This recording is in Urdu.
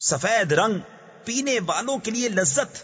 سفید رنگ پینے والوں کے لیے لذت